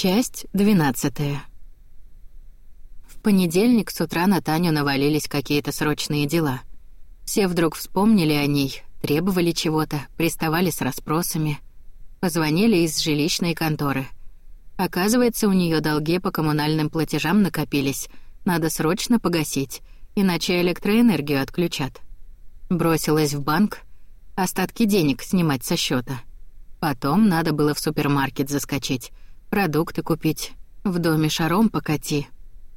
Часть двенадцатая. В понедельник с утра на Таню навалились какие-то срочные дела. Все вдруг вспомнили о ней, требовали чего-то, приставали с расспросами. Позвонили из жилищной конторы. Оказывается, у нее долги по коммунальным платежам накопились. Надо срочно погасить, иначе электроэнергию отключат. Бросилась в банк, остатки денег снимать со счета. Потом надо было в супермаркет заскочить — продукты купить, в доме шаром покати.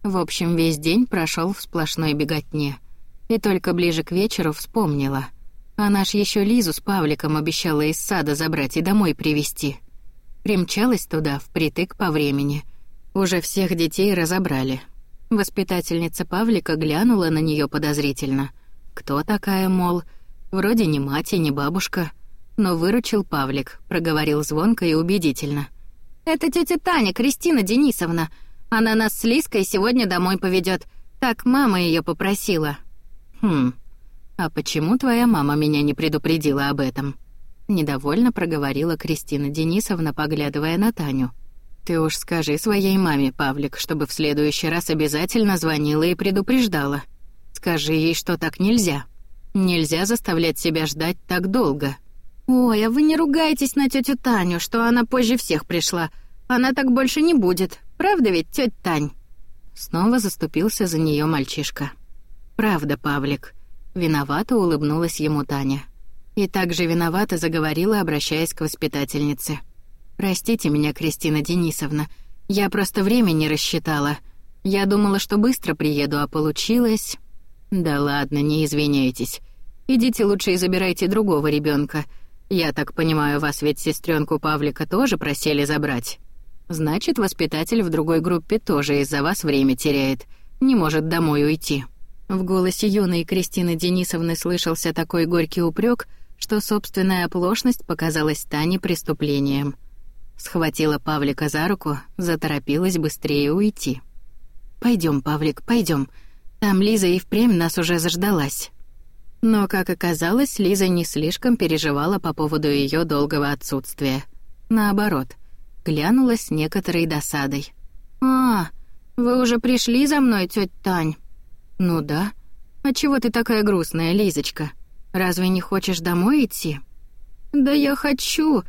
В общем, весь день прошел в сплошной беготне. И только ближе к вечеру вспомнила. Она ж еще Лизу с Павликом обещала из сада забрать и домой привезти. Примчалась туда впритык по времени. Уже всех детей разобрали. Воспитательница Павлика глянула на нее подозрительно. Кто такая, мол? Вроде не мать и не бабушка. Но выручил Павлик, проговорил звонко и убедительно — это тетя Таня, Кристина Денисовна. Она нас с Лиской сегодня домой поведет. Так мама ее попросила. Хм. А почему твоя мама меня не предупредила об этом? Недовольно проговорила Кристина Денисовна, поглядывая на Таню. Ты уж скажи своей маме, Павлик, чтобы в следующий раз обязательно звонила и предупреждала. Скажи ей, что так нельзя. Нельзя заставлять себя ждать так долго. «Ой, а вы не ругайтесь на тетю Таню, что она позже всех пришла. Она так больше не будет. Правда ведь, тетя Тань?» Снова заступился за нее мальчишка. «Правда, Павлик». Виновато улыбнулась ему Таня. И также виновато заговорила, обращаясь к воспитательнице. «Простите меня, Кристина Денисовна, я просто время не рассчитала. Я думала, что быстро приеду, а получилось...» «Да ладно, не извиняйтесь. Идите лучше и забирайте другого ребенка. Я так понимаю, вас ведь сестренку Павлика тоже просили забрать. Значит, воспитатель в другой группе тоже из-за вас время теряет, не может домой уйти. В голосе юной Кристины Денисовны слышался такой горький упрек, что собственная оплошность показалась Тане преступлением. Схватила Павлика за руку, заторопилась быстрее уйти. Пойдем, Павлик, пойдем. Там Лиза и впрямь нас уже заждалась. Но, как оказалось, Лиза не слишком переживала по поводу ее долгого отсутствия. Наоборот, глянула с некоторой досадой. «А, вы уже пришли за мной, тетя Тань?» «Ну да. А чего ты такая грустная, Лизочка? Разве не хочешь домой идти?» «Да я хочу,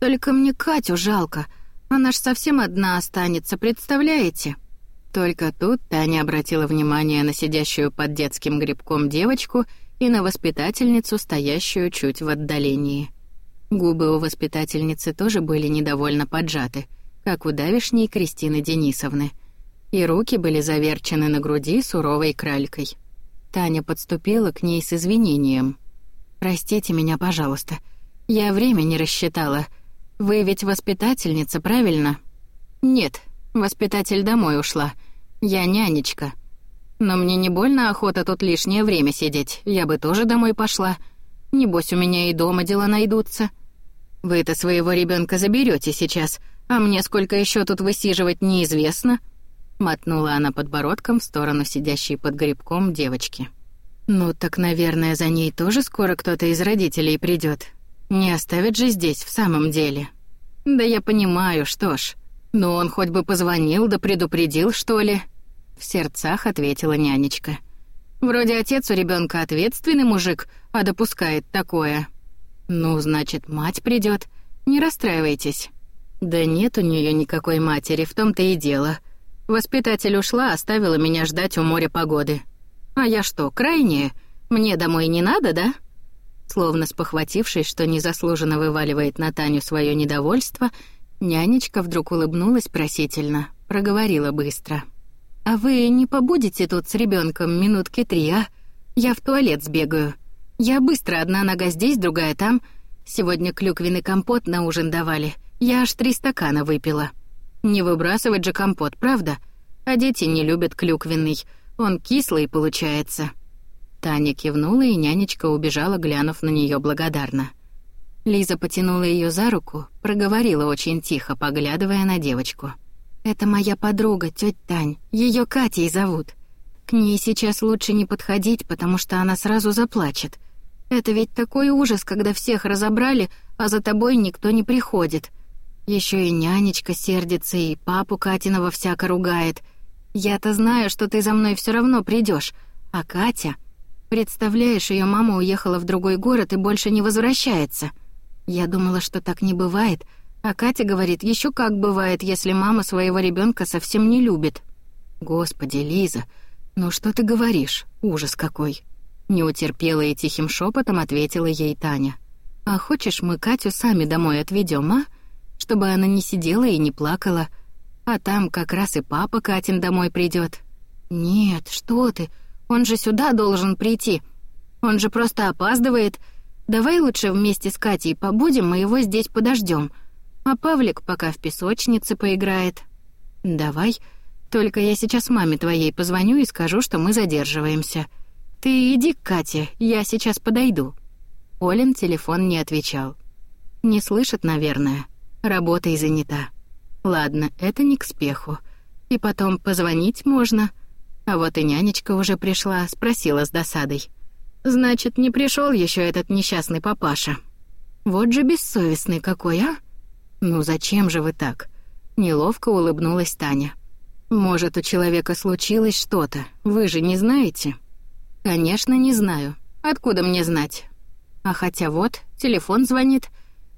только мне Катю жалко. Она ж совсем одна останется, представляете?» Только тут Таня обратила внимание на сидящую под детским грибком девочку — и на воспитательницу, стоящую чуть в отдалении. Губы у воспитательницы тоже были недовольно поджаты, как у давишней Кристины Денисовны, и руки были заверчены на груди суровой кралькой. Таня подступила к ней с извинением. «Простите меня, пожалуйста. Я время не рассчитала. Вы ведь воспитательница, правильно?» «Нет, воспитатель домой ушла. Я нянечка», но мне не больно охота тут лишнее время сидеть. Я бы тоже домой пошла. Небось, у меня и дома дела найдутся. Вы-то своего ребенка заберете сейчас, а мне сколько еще тут высиживать неизвестно. Мотнула она подбородком в сторону сидящей под грибком девочки. Ну так, наверное, за ней тоже скоро кто-то из родителей придет. Не оставит же здесь в самом деле. Да я понимаю, что ж. Но он хоть бы позвонил да предупредил, что ли. В сердцах ответила нянечка. Вроде отец у ребенка ответственный мужик, а допускает такое. Ну, значит, мать придет. Не расстраивайтесь. Да нет у нее никакой матери, в том-то и дело. Воспитатель ушла, оставила меня ждать у моря погоды. А я что, крайняя? Мне домой не надо, да? Словно спохватившись, что незаслуженно вываливает на Таню свое недовольство, нянечка вдруг улыбнулась просительно, проговорила быстро. «А вы не побудете тут с ребенком минутки три, а? Я в туалет сбегаю. Я быстро, одна нога здесь, другая там. Сегодня клюквенный компот на ужин давали. Я аж три стакана выпила. Не выбрасывать же компот, правда? А дети не любят клюквенный. Он кислый получается». Таня кивнула, и нянечка убежала, глянув на нее благодарно. Лиза потянула ее за руку, проговорила очень тихо, поглядывая на девочку. Это моя подруга, тетя Тань. Ее Катей зовут. К ней сейчас лучше не подходить, потому что она сразу заплачет. Это ведь такой ужас, когда всех разобрали, а за тобой никто не приходит. Еще и нянечка сердится, и папу Катиного всяко ругает. Я-то знаю, что ты за мной все равно придешь, а Катя... Представляешь, ее мама уехала в другой город и больше не возвращается. Я думала, что так не бывает, а Катя говорит, еще как бывает, если мама своего ребенка совсем не любит. Господи, Лиза, ну что ты говоришь? Ужас какой. Не утерпела и тихим шепотом ответила ей Таня. А хочешь, мы Катю сами домой отведем, а? Чтобы она не сидела и не плакала. А там как раз и папа Катин домой придет. Нет, что ты? Он же сюда должен прийти. Он же просто опаздывает. Давай лучше вместе с Катей побудем, мы его здесь подождем. А Павлик пока в песочнице поиграет. Давай. Только я сейчас маме твоей позвоню и скажу, что мы задерживаемся. Ты иди к Кате, я сейчас подойду. Олен телефон не отвечал. Не слышит, наверное. Работой занята. Ладно, это не к спеху. И потом позвонить можно. А вот и нянечка уже пришла, спросила с досадой. Значит, не пришел еще этот несчастный папаша. Вот же бессовестный какой, а? Ну зачем же вы так? Неловко улыбнулась Таня. Может, у человека случилось что-то, вы же не знаете? Конечно, не знаю. Откуда мне знать? А хотя вот, телефон звонит.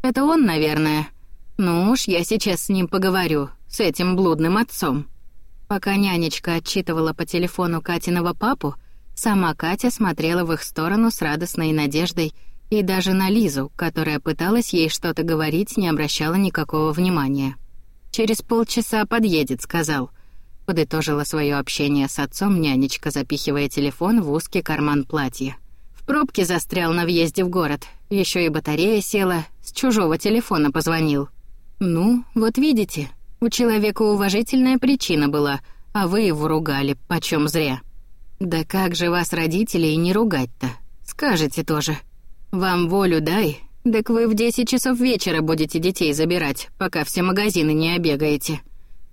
Это он, наверное. Ну уж я сейчас с ним поговорю, с этим блудным отцом. Пока нянечка отчитывала по телефону Катиного папу, сама Катя смотрела в их сторону с радостной надеждой и даже на Лизу, которая пыталась ей что-то говорить, не обращала никакого внимания. «Через полчаса подъедет», — сказал. Подытожила свое общение с отцом нянечка, запихивая телефон в узкий карман платья. В пробке застрял на въезде в город. Еще и батарея села, с чужого телефона позвонил. «Ну, вот видите, у человека уважительная причина была, а вы его ругали, почем зря. Да как же вас, родителей, не ругать-то? Скажете тоже. Вам волю дай, так вы в десять часов вечера будете детей забирать, пока все магазины не обегаете.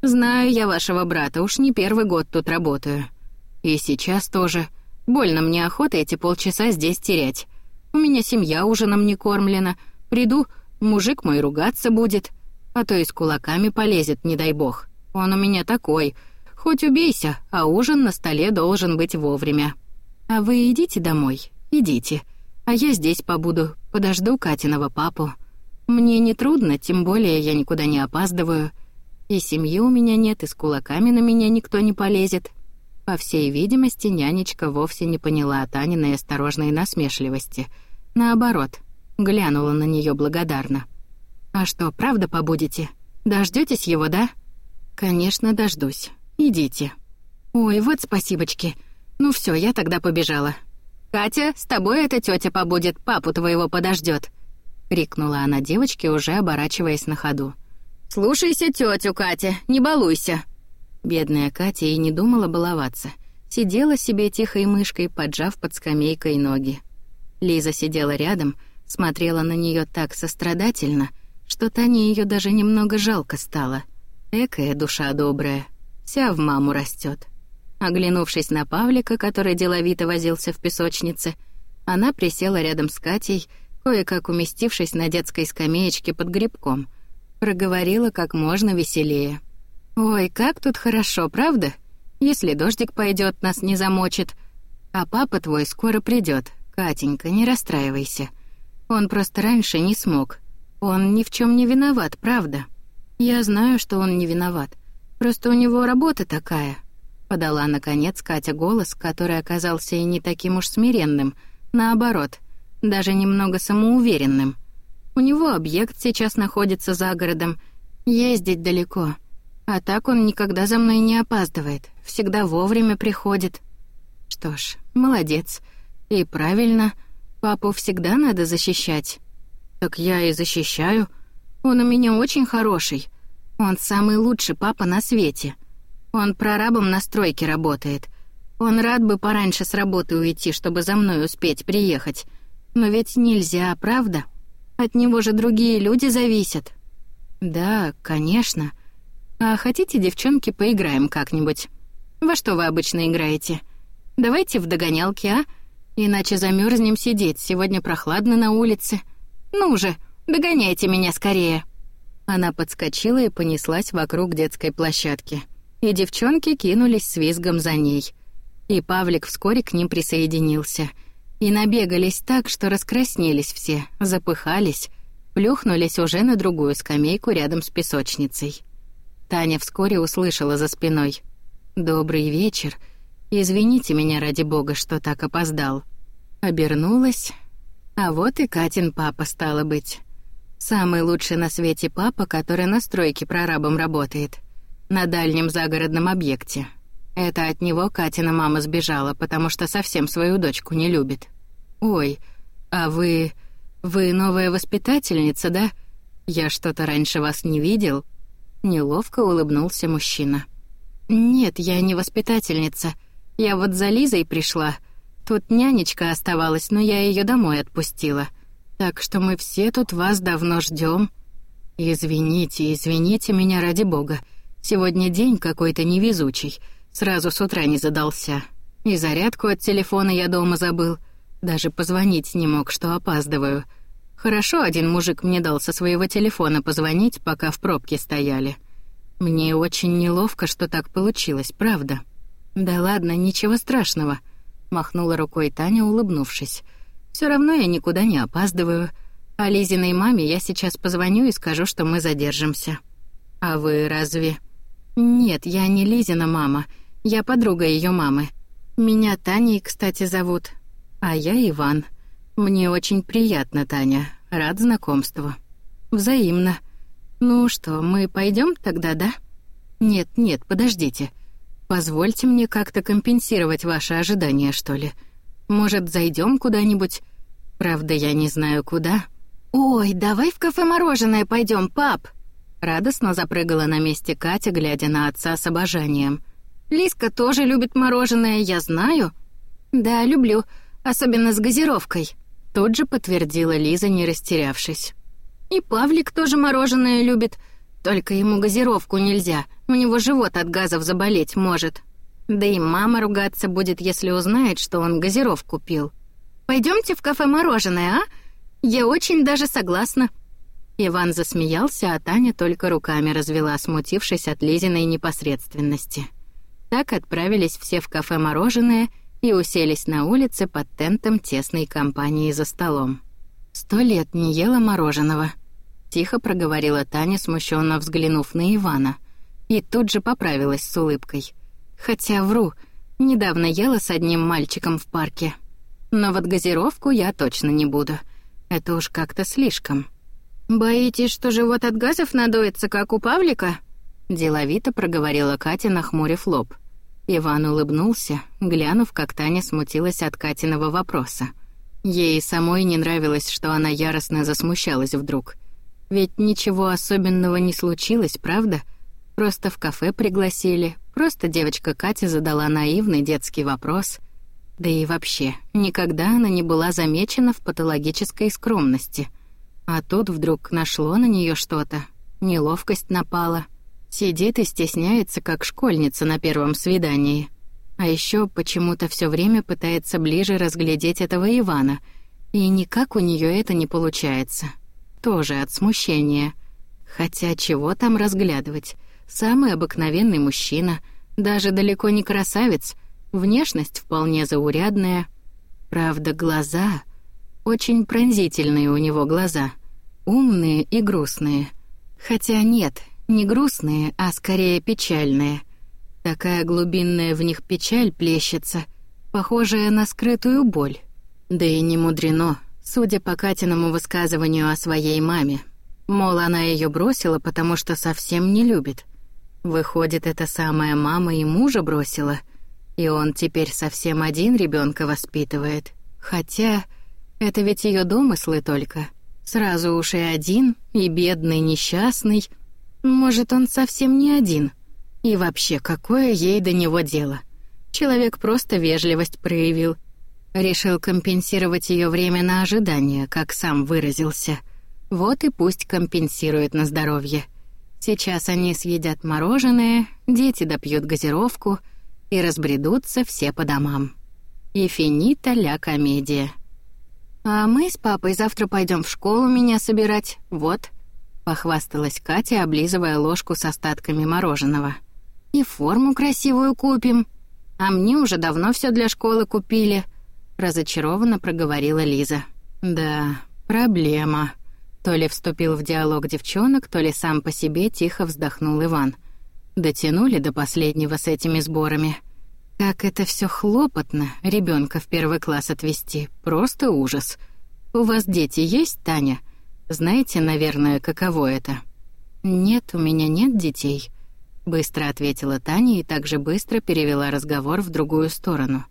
Знаю я вашего брата, уж не первый год тут работаю. И сейчас тоже. Больно мне охота эти полчаса здесь терять. У меня семья ужином не кормлена. Приду, мужик мой ругаться будет — а то и с кулаками полезет, не дай бог. Он у меня такой. Хоть убейся, а ужин на столе должен быть вовремя. А вы идите домой, идите. А я здесь побуду, подожду Катиного папу. Мне не трудно, тем более я никуда не опаздываю. И семьи у меня нет, и с кулаками на меня никто не полезет. По всей видимости, нянечка вовсе не поняла Таниной осторожной насмешливости. Наоборот, глянула на нее благодарно. «А что, правда побудете? Дождётесь его, да?» «Конечно, дождусь. Идите». «Ой, вот спасибочки. Ну всё, я тогда побежала». «Катя, с тобой эта тётя побудет, папу твоего подождёт», — крикнула она девочке, уже оборачиваясь на ходу. «Слушайся тётю, Катя, не балуйся». Бедная Катя и не думала баловаться. Сидела себе тихой мышкой, поджав под скамейкой ноги. Лиза сидела рядом, смотрела на неё так сострадательно — что Тане ее даже немного жалко стало. Экая душа добрая, вся в маму растет. Оглянувшись на Павлика, который деловито возился в песочнице, она присела рядом с Катей, кое-как уместившись на детской скамеечке под грибком, проговорила как можно веселее. «Ой, как тут хорошо, правда? Если дождик пойдет, нас не замочит. А папа твой скоро придет. Катенька, не расстраивайся. Он просто раньше не смог, он ни в чем не виноват, правда. Я знаю, что он не виноват. Просто у него работа такая. Подала, наконец, Катя голос, который оказался и не таким уж смиренным. Наоборот, даже немного самоуверенным. У него объект сейчас находится за городом. Ездить далеко. А так он никогда за мной не опаздывает. Всегда вовремя приходит. Что ж, молодец. И правильно. Папу всегда надо защищать. «Так я и защищаю. Он у меня очень хороший. Он самый лучший папа на свете. Он прорабом на стройке работает. Он рад бы пораньше с работы уйти, чтобы за мной успеть приехать. Но ведь нельзя, правда? От него же другие люди зависят». «Да, конечно. А хотите, девчонки, поиграем как-нибудь? Во что вы обычно играете? Давайте в догонялки, а? Иначе замерзнем сидеть, сегодня прохладно на улице». «Ну же, догоняйте меня скорее». Она подскочила и понеслась вокруг детской площадки. И девчонки кинулись с визгом за ней. И Павлик вскоре к ним присоединился. И набегались так, что раскраснелись все, запыхались, плюхнулись уже на другую скамейку рядом с песочницей. Таня вскоре услышала за спиной. «Добрый вечер. Извините меня ради бога, что так опоздал». Обернулась. А вот и Катин папа, стало быть. Самый лучший на свете папа, который на стройке прорабом работает. На дальнем загородном объекте. Это от него Катина мама сбежала, потому что совсем свою дочку не любит. «Ой, а вы... вы новая воспитательница, да? Я что-то раньше вас не видел?» Неловко улыбнулся мужчина. «Нет, я не воспитательница. Я вот за Лизой пришла. Тут нянечка оставалась, но я ее домой отпустила. Так что мы все тут вас давно ждем. Извините, извините меня ради бога. Сегодня день какой-то невезучий. Сразу с утра не задался. И зарядку от телефона я дома забыл. Даже позвонить не мог, что опаздываю. Хорошо один мужик мне дал со своего телефона позвонить, пока в пробке стояли. Мне очень неловко, что так получилось, правда. Да ладно, ничего страшного, махнула рукой Таня, улыбнувшись. Все равно я никуда не опаздываю. А Лизиной маме я сейчас позвоню и скажу, что мы задержимся. А вы разве... Нет, я не Лизина мама. Я подруга ее мамы. Меня Таней, кстати, зовут. А я Иван. Мне очень приятно, Таня. Рад знакомству. Взаимно. Ну что, мы пойдем тогда, да? Нет, нет, подождите. Позвольте мне как-то компенсировать ваши ожидания, что ли. Может, зайдем куда-нибудь? Правда, я не знаю куда. Ой, давай в кафе мороженое пойдем, пап. Радостно запрыгала на месте Катя, глядя на отца с обожанием. Лиска тоже любит мороженое, я знаю. Да, люблю, особенно с газировкой. Тут же подтвердила Лиза, не растерявшись. И Павлик тоже мороженое любит, только ему газировку нельзя, у него живот от газов заболеть может. Да и мама ругаться будет, если узнает, что он газировку пил. Пойдемте в кафе мороженое, а? Я очень даже согласна. Иван засмеялся, а Таня только руками развела, смутившись от Лизиной непосредственности. Так отправились все в кафе мороженое и уселись на улице под тентом тесной компании за столом. Сто лет не ела мороженого. Тихо проговорила Таня, смущенно взглянув на Ивана, и тут же поправилась с улыбкой. Хотя вру, недавно ела с одним мальчиком в парке. Но вот газировку я точно не буду. Это уж как-то слишком. «Боитесь, что живот от газов надуется, как у Павлика?» Деловито проговорила Катя, нахмурив лоб. Иван улыбнулся, глянув, как Таня смутилась от Катиного вопроса. Ей самой не нравилось, что она яростно засмущалась вдруг. Ведь ничего особенного не случилось, правда? Просто в кафе пригласили, Просто девочка Катя задала наивный детский вопрос. Да и вообще, никогда она не была замечена в патологической скромности. А тут вдруг нашло на нее что-то. Неловкость напала. Сидит и стесняется, как школьница на первом свидании. А еще почему-то все время пытается ближе разглядеть этого Ивана. И никак у нее это не получается. Тоже от смущения. Хотя чего там разглядывать? Самый обыкновенный мужчина, даже далеко не красавец, внешность вполне заурядная. Правда, глаза... Очень пронзительные у него глаза. Умные и грустные. Хотя нет, не грустные, а скорее печальные. Такая глубинная в них печаль плещется, похожая на скрытую боль. Да и не мудрено, судя по Катиному высказыванию о своей маме. Мол, она ее бросила, потому что совсем не любит. Выходит, эта самая мама и мужа бросила, и он теперь совсем один ребенка воспитывает. Хотя это ведь ее домыслы только. Сразу уж и один, и бедный, несчастный. Может, он совсем не один. И вообще, какое ей до него дело? Человек просто вежливость проявил. Решил компенсировать ее время на ожидание, как сам выразился. Вот и пусть компенсирует на здоровье. Сейчас они съедят мороженое, дети допьют газировку и разбредутся все по домам. И финита ля комедия. А мы с папой завтра пойдем в школу меня собирать, вот. — похвасталась Катя, облизывая ложку с остатками мороженого. «И форму красивую купим. А мне уже давно все для школы купили», — разочарованно проговорила Лиза. «Да, проблема». То ли вступил в диалог девчонок, то ли сам по себе тихо вздохнул Иван. Дотянули до последнего с этими сборами. Как это все хлопотно, ребенка в первый класс отвезти. Просто ужас. У вас дети есть, Таня? Знаете, наверное, каково это? Нет, у меня нет детей. Быстро ответила Таня и также быстро перевела разговор в другую сторону.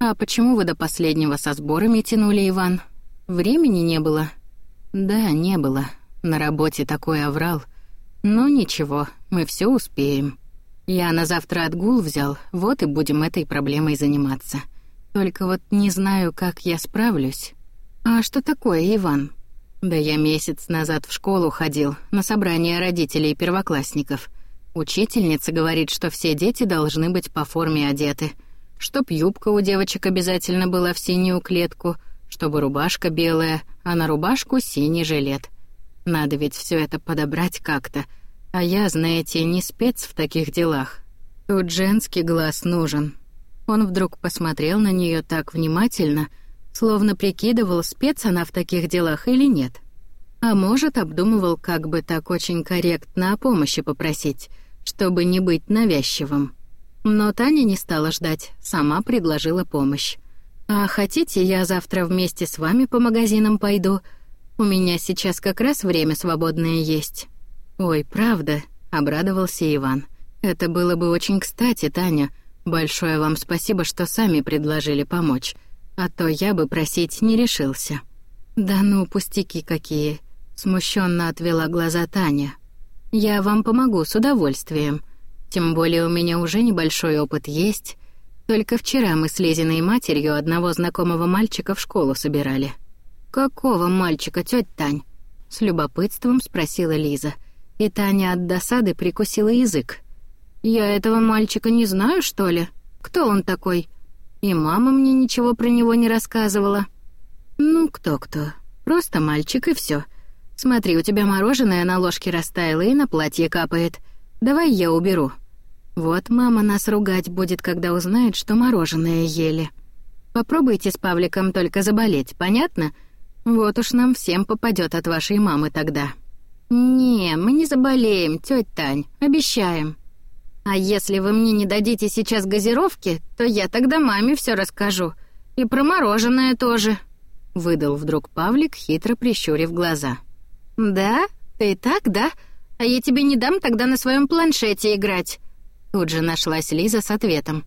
А почему вы до последнего со сборами тянули, Иван? Времени не было. Да, не было. На работе такой оврал. Но ничего, мы все успеем. Я на завтра отгул взял, вот и будем этой проблемой заниматься. Только вот не знаю, как я справлюсь. А что такое, Иван? Да я месяц назад в школу ходил, на собрание родителей первоклассников. Учительница говорит, что все дети должны быть по форме одеты. Чтоб юбка у девочек обязательно была в синюю клетку, чтобы рубашка белая, а на рубашку синий жилет. Надо ведь все это подобрать как-то — а я, знаете, не спец в таких делах. Тут женский глаз нужен. Он вдруг посмотрел на нее так внимательно, словно прикидывал, спец она в таких делах или нет. А может, обдумывал, как бы так очень корректно о помощи попросить, чтобы не быть навязчивым. Но Таня не стала ждать, сама предложила помощь. «А хотите, я завтра вместе с вами по магазинам пойду? У меня сейчас как раз время свободное есть». «Ой, правда?» — обрадовался Иван. «Это было бы очень кстати, Таня. Большое вам спасибо, что сами предложили помочь. А то я бы просить не решился». «Да ну, пустяки какие!» — смущенно отвела глаза Таня. «Я вам помогу с удовольствием. Тем более у меня уже небольшой опыт есть. Только вчера мы с Лизиной матерью одного знакомого мальчика в школу собирали». «Какого мальчика, тётя Тань?» — с любопытством спросила Лиза — и Таня от досады прикусила язык. «Я этого мальчика не знаю, что ли? Кто он такой? И мама мне ничего про него не рассказывала». «Ну, кто-кто. Просто мальчик, и все. Смотри, у тебя мороженое на ложке растаяло и на платье капает. Давай я уберу». Вот мама нас ругать будет, когда узнает, что мороженое ели. Попробуйте с Павликом только заболеть, понятно? Вот уж нам всем попадет от вашей мамы тогда. «Не, мы не заболеем, тётя Тань, обещаем. А если вы мне не дадите сейчас газировки, то я тогда маме всё расскажу. И про мороженое тоже», — выдал вдруг Павлик, хитро прищурив глаза. «Да? Ты так, да? А я тебе не дам тогда на своем планшете играть». Тут же нашлась Лиза с ответом.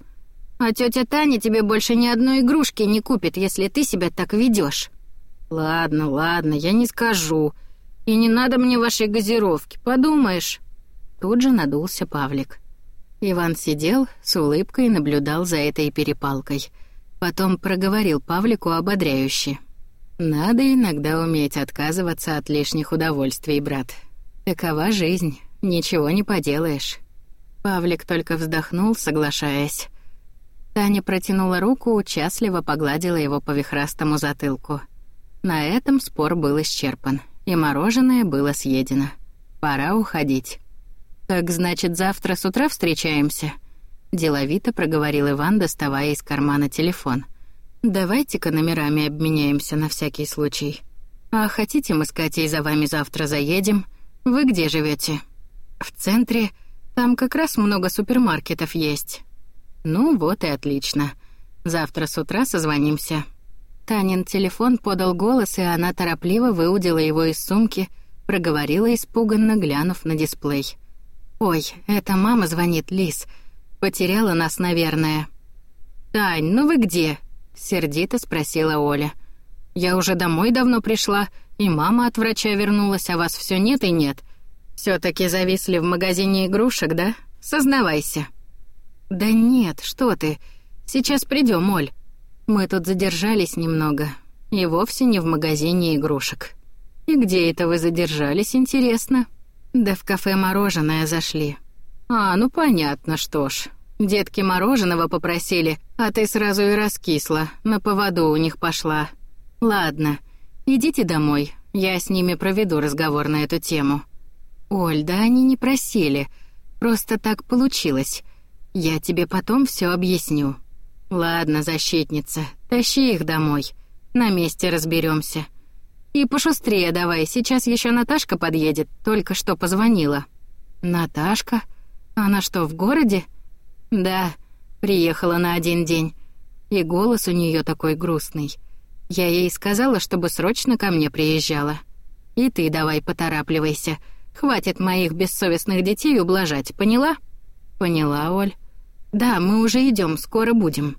«А тётя Таня тебе больше ни одной игрушки не купит, если ты себя так ведёшь». «Ладно, ладно, я не скажу», и не надо мне вашей газировки, подумаешь». Тут же надулся Павлик. Иван сидел, с улыбкой наблюдал за этой перепалкой. Потом проговорил Павлику ободряюще. «Надо иногда уметь отказываться от лишних удовольствий, брат. Такова жизнь, ничего не поделаешь». Павлик только вздохнул, соглашаясь. Таня протянула руку, участливо погладила его по вихрастому затылку. На этом спор был исчерпан и мороженое было съедено. Пора уходить. «Так значит, завтра с утра встречаемся?» Деловито проговорил Иван, доставая из кармана телефон. «Давайте-ка номерами обменяемся на всякий случай. А хотите, мы с Катей за вами завтра заедем? Вы где живете? «В центре. Там как раз много супермаркетов есть». «Ну вот и отлично. Завтра с утра созвонимся». Танин телефон подал голос, и она торопливо выудила его из сумки, проговорила испуганно, глянув на дисплей. «Ой, это мама звонит, Лис. Потеряла нас, наверное». «Тань, ну вы где?» — сердито спросила Оля. «Я уже домой давно пришла, и мама от врача вернулась, а вас все нет и нет. все таки зависли в магазине игрушек, да? Сознавайся». «Да нет, что ты. Сейчас придем, Оль. Мы тут задержались немного, и вовсе не в магазине игрушек. И где это вы задержались, интересно? Да в кафе мороженое зашли. А, ну понятно, что ж. Детки мороженого попросили, а ты сразу и раскисла, на поводу у них пошла. Ладно, идите домой, я с ними проведу разговор на эту тему. «Оль, да они не просили. Просто так получилось. Я тебе потом все объясню». «Ладно, защитница, тащи их домой. На месте разберемся. И пошустрее давай, сейчас еще Наташка подъедет, только что позвонила». «Наташка? Она что, в городе?» «Да, приехала на один день. И голос у нее такой грустный. Я ей сказала, чтобы срочно ко мне приезжала. И ты давай поторапливайся. Хватит моих бессовестных детей ублажать, поняла?» «Поняла, Оль». «Да, мы уже идем, скоро будем».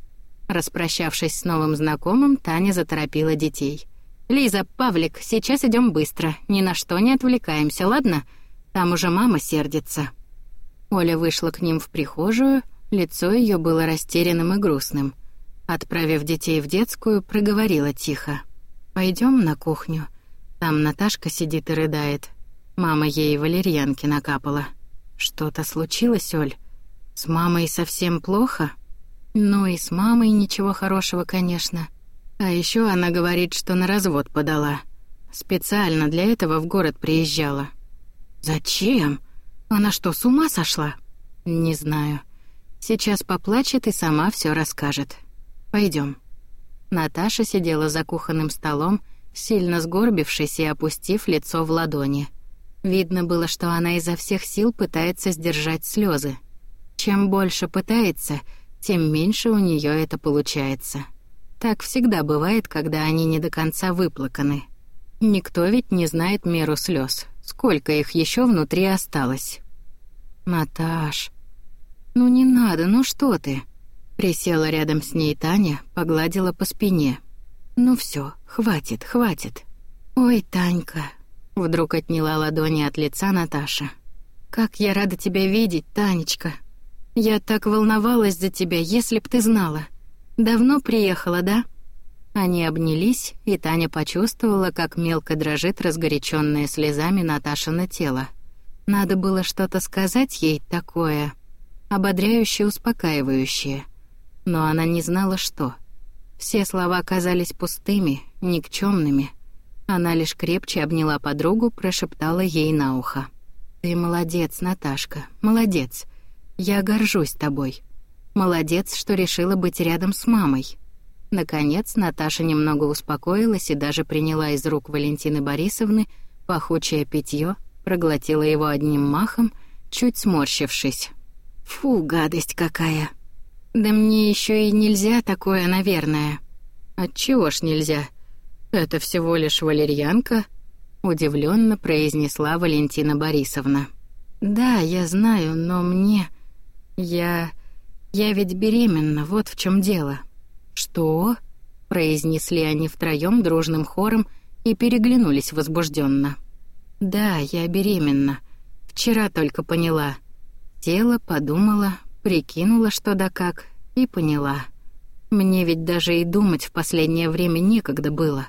Распрощавшись с новым знакомым, Таня заторопила детей. «Лиза, Павлик, сейчас идем быстро, ни на что не отвлекаемся, ладно? Там уже мама сердится». Оля вышла к ним в прихожую, лицо ее было растерянным и грустным. Отправив детей в детскую, проговорила тихо. Пойдем на кухню. Там Наташка сидит и рыдает. Мама ей валерьянки накапала. Что-то случилось, Оль? С мамой совсем плохо? Ну и с мамой ничего хорошего, конечно. А еще она говорит, что на развод подала. Специально для этого в город приезжала. Зачем? Она что, с ума сошла? Не знаю. Сейчас поплачет и сама все расскажет. Пойдем. Наташа сидела за кухонным столом, сильно сгорбившись и опустив лицо в ладони. Видно было, что она изо всех сил пытается сдержать слезы. Чем больше пытается, тем меньше у нее это получается. Так всегда бывает, когда они не до конца выплаканы. Никто ведь не знает меру слез, сколько их еще внутри осталось. «Наташ, ну не надо, ну что ты?» Присела рядом с ней Таня, погладила по спине. «Ну все, хватит, хватит». «Ой, Танька», — вдруг отняла ладони от лица Наташа. «Как я рада тебя видеть, Танечка. Я так волновалась за тебя, если б ты знала. Давно приехала, да?» Они обнялись, и Таня почувствовала, как мелко дрожит разгоряченное слезами Наташина тело. Надо было что-то сказать ей такое, ободряющее, успокаивающее — но она не знала, что. Все слова казались пустыми, никчемными. Она лишь крепче обняла подругу, прошептала ей на ухо. «Ты молодец, Наташка, молодец. Я горжусь тобой. Молодец, что решила быть рядом с мамой». Наконец, Наташа немного успокоилась и даже приняла из рук Валентины Борисовны пахучее питье, проглотила его одним махом, чуть сморщившись. «Фу, гадость какая!» Да мне еще и нельзя такое, наверное. Отчего ж нельзя? Это всего лишь валерьянка, удивленно произнесла Валентина Борисовна. Да, я знаю, но мне я я ведь беременна, вот в чем дело. Что? произнесли они втроем дружным хором и переглянулись возбужденно. Да, я беременна. Вчера только поняла. Тело подумала, Прикинула, что да как, и поняла. Мне ведь даже и думать в последнее время некогда было.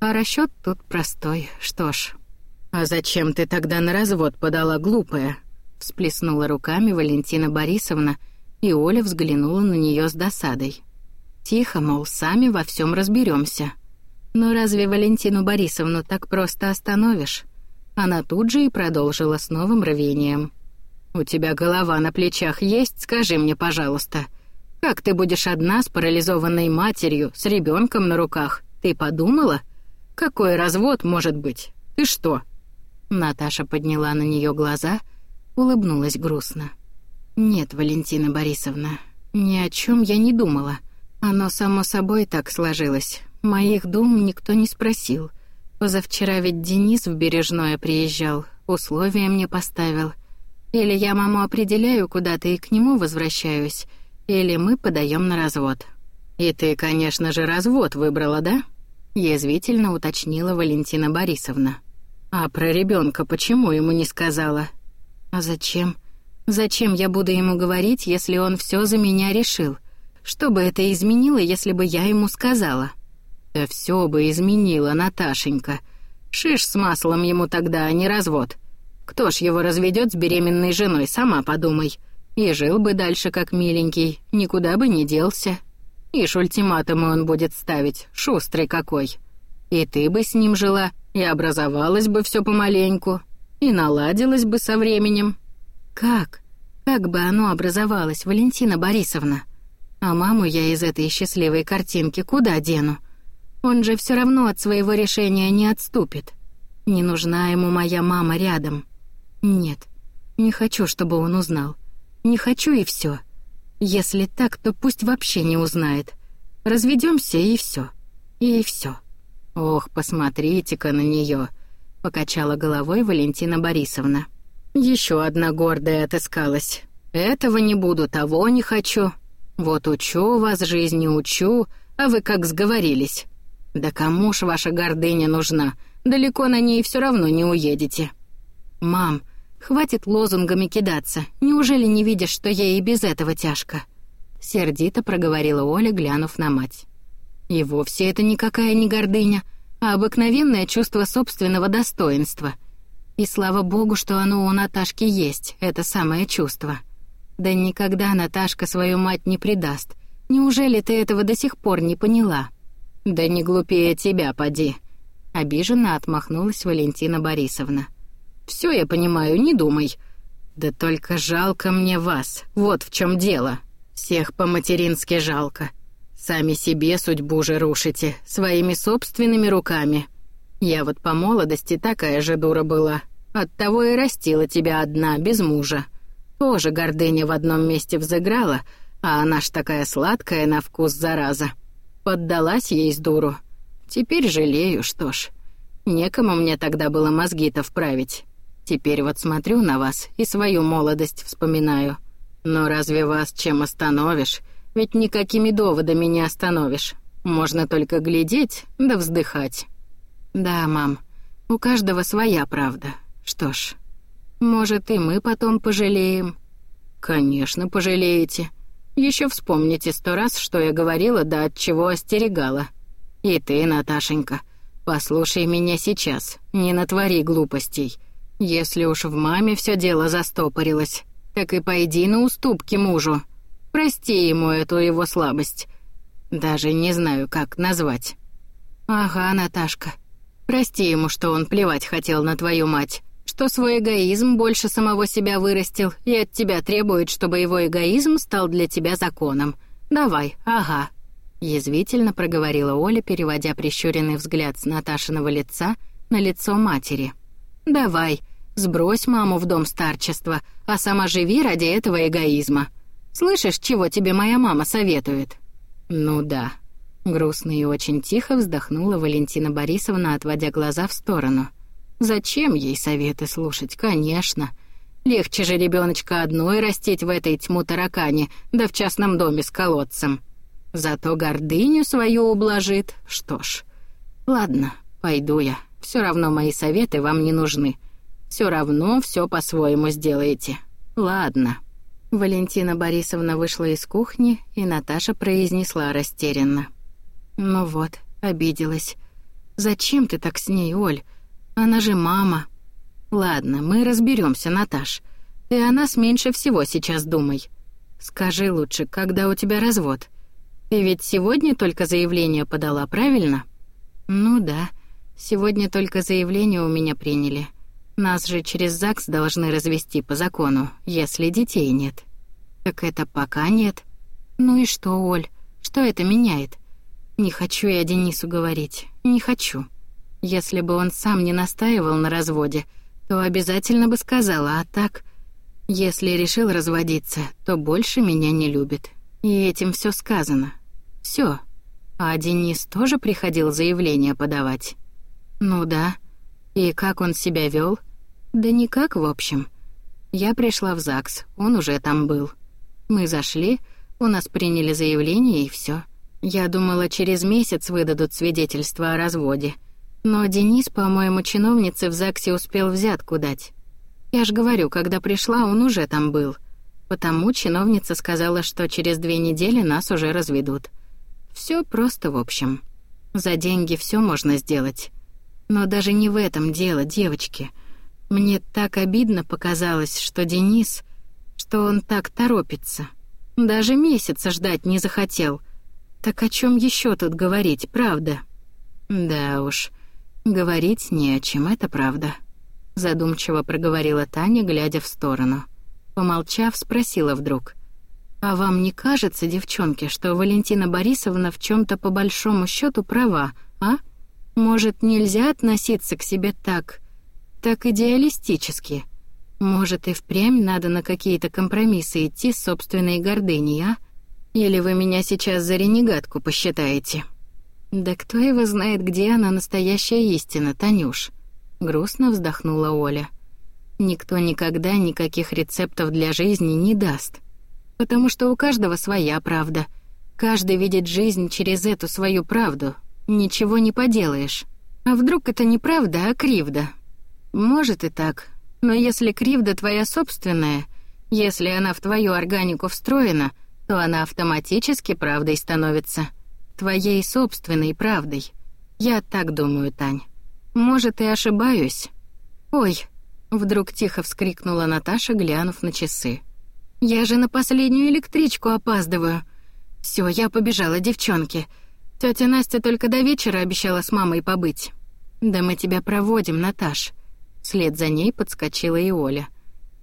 А расчет тут простой, что ж. «А зачем ты тогда на развод подала, глупая?» Всплеснула руками Валентина Борисовна, и Оля взглянула на нее с досадой. Тихо, мол, сами во всем разберемся. Но разве Валентину Борисовну так просто остановишь? Она тут же и продолжила с новым рвением. «У тебя голова на плечах есть, скажи мне, пожалуйста. Как ты будешь одна с парализованной матерью, с ребенком на руках? Ты подумала? Какой развод может быть? Ты что?» Наташа подняла на нее глаза, улыбнулась грустно. «Нет, Валентина Борисовна, ни о чем я не думала. Оно само собой так сложилось. Моих дум никто не спросил. Позавчера ведь Денис в Бережное приезжал, условия мне поставил. Или я маму определяю куда-то и к нему возвращаюсь, или мы подаем на развод. И ты, конечно же, развод выбрала, да? Язвительно уточнила Валентина Борисовна. А про ребенка почему ему не сказала? А зачем? Зачем я буду ему говорить, если он все за меня решил? Что бы это изменило, если бы я ему сказала? Да все бы изменило, Наташенька. Шиш с маслом ему тогда, а не развод. Кто ж его разведет с беременной женой, сама подумай. И жил бы дальше как миленький, никуда бы не делся. Ишь ультиматумы он будет ставить, шустрый какой. И ты бы с ним жила, и образовалось бы все помаленьку. И наладилось бы со временем. Как? Как бы оно образовалось, Валентина Борисовна? А маму я из этой счастливой картинки куда дену? Он же все равно от своего решения не отступит. Не нужна ему моя мама рядом. Нет, не хочу, чтобы он узнал. Не хочу и все. Если так, то пусть вообще не узнает. Разведемся и все. И все. Ох, посмотрите-ка на нее, покачала головой Валентина Борисовна. Еще одна гордая отыскалась. Этого не буду, того не хочу. Вот учу вас жизни учу, а вы как сговорились. Да кому ж ваша гордыня нужна? Далеко на ней все равно не уедете. Мам, хватит лозунгами кидаться. Неужели не видишь, что ей и без этого тяжко? Сердито проговорила Оля, глянув на мать. И вовсе это никакая не гордыня, а обыкновенное чувство собственного достоинства. И слава богу, что оно у Наташки есть, это самое чувство. Да никогда Наташка свою мать не предаст. Неужели ты этого до сих пор не поняла? Да не глупее тебя, поди. Обиженно отмахнулась Валентина Борисовна. Все я понимаю, не думай. Да только жалко мне вас. Вот в чем дело. Всех по-матерински жалко. Сами себе судьбу же рушите, своими собственными руками. Я вот по молодости такая же дура была. Оттого и растила тебя одна, без мужа. Тоже гордыня в одном месте взыграла, а она ж такая сладкая на вкус, зараза. Поддалась ей с дуру. Теперь жалею, что ж. Некому мне тогда было мозги-то вправить. Теперь вот смотрю на вас и свою молодость вспоминаю. Но разве вас чем остановишь? Ведь никакими доводами не остановишь. Можно только глядеть да вздыхать. Да, мам, у каждого своя правда. Что ж, может, и мы потом пожалеем. Конечно, пожалеете. Еще вспомните сто раз, что я говорила, да от чего остерегала. И ты, Наташенька, послушай меня сейчас, не натвори глупостей. Если уж в маме все дело застопорилось, так и пойди на уступки мужу. Прости ему эту его слабость. Даже не знаю, как назвать. Ага, Наташка. Прости ему, что он плевать хотел на твою мать, что свой эгоизм больше самого себя вырастил и от тебя требует, чтобы его эгоизм стал для тебя законом. Давай, ага. Язвительно проговорила Оля, переводя прищуренный взгляд с Наташиного лица на лицо матери. «Давай, сбрось маму в дом старчества, а сама живи ради этого эгоизма. Слышишь, чего тебе моя мама советует?» «Ну да». Грустно и очень тихо вздохнула Валентина Борисовна, отводя глаза в сторону. «Зачем ей советы слушать? Конечно. Легче же ребеночка одной растить в этой тьму таракане, да в частном доме с колодцем. Зато гордыню свою ублажит. Что ж, ладно, пойду я. Все равно мои советы вам не нужны. Все равно все по-своему сделаете. Ладно». Валентина Борисовна вышла из кухни, и Наташа произнесла растерянно. «Ну вот, обиделась. Зачем ты так с ней, Оль? Она же мама». «Ладно, мы разберемся, Наташ. Ты о нас меньше всего сейчас думай. Скажи лучше, когда у тебя развод? Ты ведь сегодня только заявление подала, правильно?» «Ну да, сегодня только заявление у меня приняли». Нас же через ЗАГС должны развести по закону, если детей нет. Так это пока нет. Ну и что, Оль? Что это меняет? Не хочу я Денису говорить. Не хочу. Если бы он сам не настаивал на разводе, то обязательно бы сказала, а так... Если решил разводиться, то больше меня не любит. И этим все сказано. Все. А Денис тоже приходил заявление подавать? Ну да. И как он себя вел? Да никак, в общем. Я пришла в ЗАГС, он уже там был. Мы зашли, у нас приняли заявление и все. Я думала, через месяц выдадут свидетельство о разводе. Но Денис, по-моему, чиновнице в ЗАГСе успел взятку дать. Я ж говорю, когда пришла, он уже там был. Потому чиновница сказала, что через две недели нас уже разведут. Все просто, в общем. За деньги все можно сделать. Но даже не в этом дело, девочки. Мне так обидно показалось, что Денис, что он так торопится. Даже месяца ждать не захотел. Так о чем еще тут говорить, правда? Да уж, говорить не о чем, это правда. задумчиво проговорила Таня, глядя в сторону. Помолчав, спросила вдруг. «А вам не кажется, девчонки, что Валентина Борисовна в чем то по большому счету права, а? Может, нельзя относиться к себе так... так идеалистически? Может, и впрямь надо на какие-то компромиссы идти с собственной гордыней, а? Или вы меня сейчас за ренегатку посчитаете?» «Да кто его знает, где она настоящая истина, Танюш?» Грустно вздохнула Оля. «Никто никогда никаких рецептов для жизни не даст. Потому что у каждого своя правда. Каждый видит жизнь через эту свою правду. Ничего не поделаешь. А вдруг это не правда, а кривда? Может и так. Но если кривда твоя собственная, если она в твою органику встроена, то она автоматически правдой становится. Твоей собственной правдой. Я так думаю, Тань. Может, и ошибаюсь. Ой, вдруг тихо вскрикнула Наташа, глянув на часы. Я же на последнюю электричку опаздываю. Все, я побежала, девчонки. Тетя Настя только до вечера обещала с мамой побыть. Да мы тебя проводим, Наташ. Вслед за ней подскочила и Оля.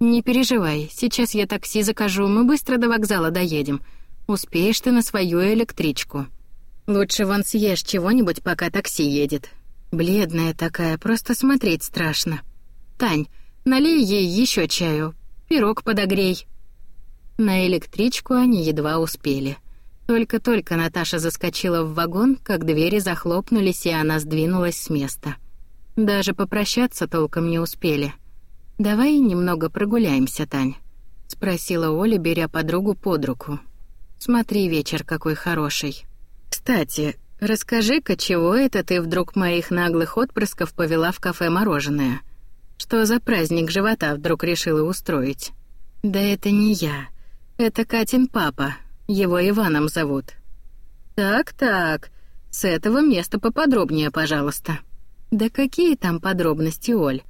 Не переживай, сейчас я такси закажу, мы быстро до вокзала доедем. Успеешь ты на свою электричку. Лучше вон съешь чего-нибудь, пока такси едет. Бледная такая, просто смотреть страшно. Тань, налей ей еще чаю, пирог подогрей. На электричку они едва успели. Только-только Наташа заскочила в вагон, как двери захлопнулись, и она сдвинулась с места. Даже попрощаться толком не успели. «Давай немного прогуляемся, Тань», — спросила Оля, беря подругу под руку. «Смотри, вечер какой хороший. Кстати, «Расскажи-ка, чего это ты вдруг моих наглых отпрысков повела в кафе мороженое? Что за праздник живота вдруг решила устроить?» «Да это не я. Это Катин папа. Его Иваном зовут». «Так-так, с этого места поподробнее, пожалуйста». «Да какие там подробности, Оль?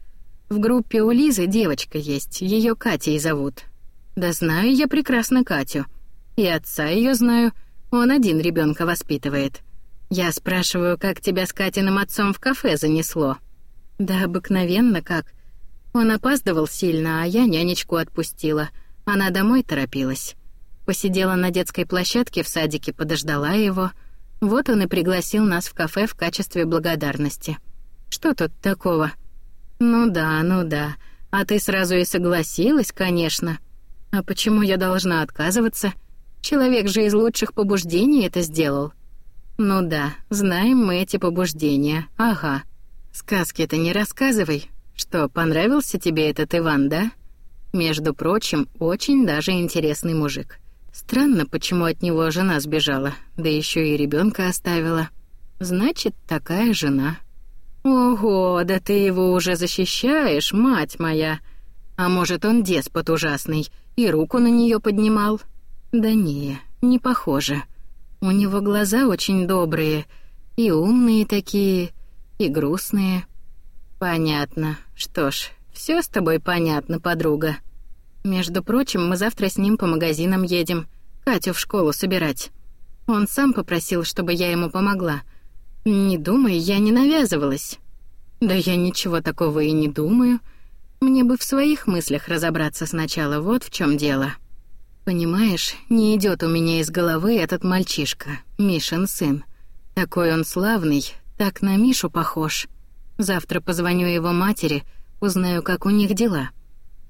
В группе у Лизы девочка есть, ее Катей зовут». «Да знаю я прекрасно Катю. И отца ее знаю, он один ребенка воспитывает». Я спрашиваю, как тебя с Катиным отцом в кафе занесло? Да обыкновенно как. Он опаздывал сильно, а я нянечку отпустила. Она домой торопилась. Посидела на детской площадке в садике, подождала его. Вот он и пригласил нас в кафе в качестве благодарности. Что тут такого? Ну да, ну да. А ты сразу и согласилась, конечно. А почему я должна отказываться? Человек же из лучших побуждений это сделал. Ну да, знаем мы эти побуждения. Ага. Сказки-то не рассказывай. Что, понравился тебе этот Иван, да? Между прочим, очень даже интересный мужик. Странно, почему от него жена сбежала, да еще и ребенка оставила. Значит, такая жена. Ого, да ты его уже защищаешь, мать моя. А может, он деспот ужасный и руку на нее поднимал? Да не, не похоже. У него глаза очень добрые, и умные такие, и грустные. Понятно. Что ж, все с тобой понятно, подруга. Между прочим, мы завтра с ним по магазинам едем, Катю в школу собирать. Он сам попросил, чтобы я ему помогла. Не думай, я не навязывалась. Да я ничего такого и не думаю. Мне бы в своих мыслях разобраться сначала, вот в чем дело. Понимаешь, не идет у меня из головы этот мальчишка, Мишин сын. Такой он славный, так на Мишу похож. Завтра позвоню его матери, узнаю, как у них дела.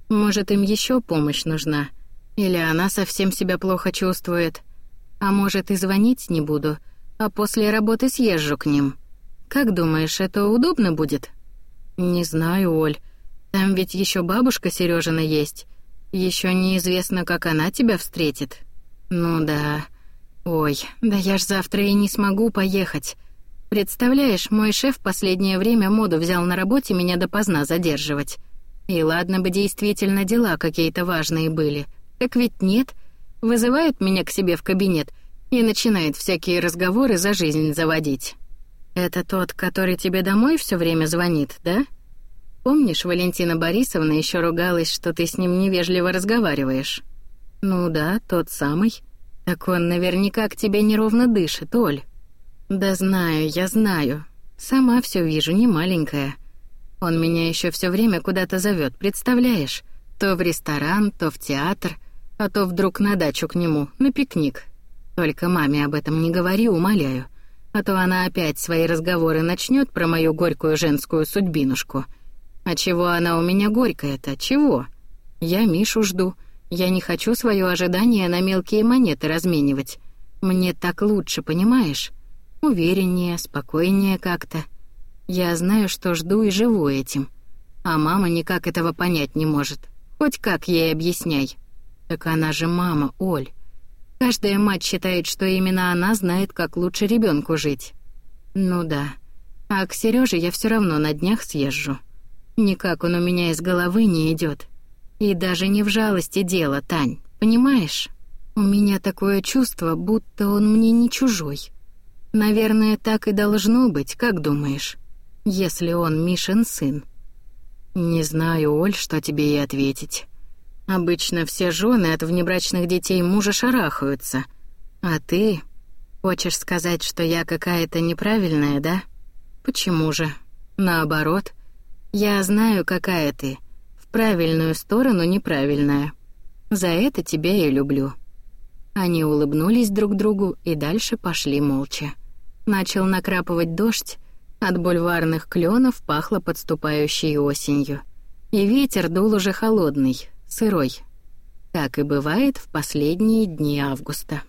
Может, им еще помощь нужна, или она совсем себя плохо чувствует. А может, и звонить не буду, а после работы съезжу к ним. Как думаешь, это удобно будет? Не знаю, Оль. Там ведь еще бабушка Сережина есть. Еще неизвестно, как она тебя встретит. Ну да. Ой, да я ж завтра и не смогу поехать. Представляешь, мой шеф последнее время моду взял на работе меня допоздна задерживать. И ладно бы действительно дела какие-то важные были. Так ведь нет. Вызывает меня к себе в кабинет и начинает всякие разговоры за жизнь заводить. Это тот, который тебе домой все время звонит, да? Помнишь, Валентина Борисовна еще ругалась, что ты с ним невежливо разговариваешь? Ну да, тот самый. Так он наверняка к тебе неровно дышит, Оль. Да знаю, я знаю. Сама все вижу, не маленькая. Он меня еще все время куда-то зовет, представляешь? То в ресторан, то в театр, а то вдруг на дачу к нему, на пикник. Только маме об этом не говори, умоляю. А то она опять свои разговоры начнет про мою горькую женскую судьбинушку. А чего она у меня горькая-то? Чего? Я Мишу жду. Я не хочу свое ожидание на мелкие монеты разменивать. Мне так лучше, понимаешь? Увереннее, спокойнее как-то. Я знаю, что жду и живу этим. А мама никак этого понять не может. Хоть как ей объясняй. Так она же мама, Оль. Каждая мать считает, что именно она знает, как лучше ребенку жить. Ну да. А к Сереже я все равно на днях съезжу. Никак он у меня из головы не идет. И даже не в жалости дело, Тань, понимаешь? У меня такое чувство, будто он мне не чужой. Наверное, так и должно быть, как думаешь? Если он Мишин сын. Не знаю, Оль, что тебе и ответить. Обычно все жены от внебрачных детей мужа шарахаются. А ты хочешь сказать, что я какая-то неправильная, да? Почему же? Наоборот, я знаю, какая ты. В правильную сторону неправильная. За это тебя и люблю. Они улыбнулись друг другу и дальше пошли молча. Начал накрапывать дождь, от бульварных кленов пахло подступающей осенью. И ветер дул уже холодный, сырой. Так и бывает в последние дни августа.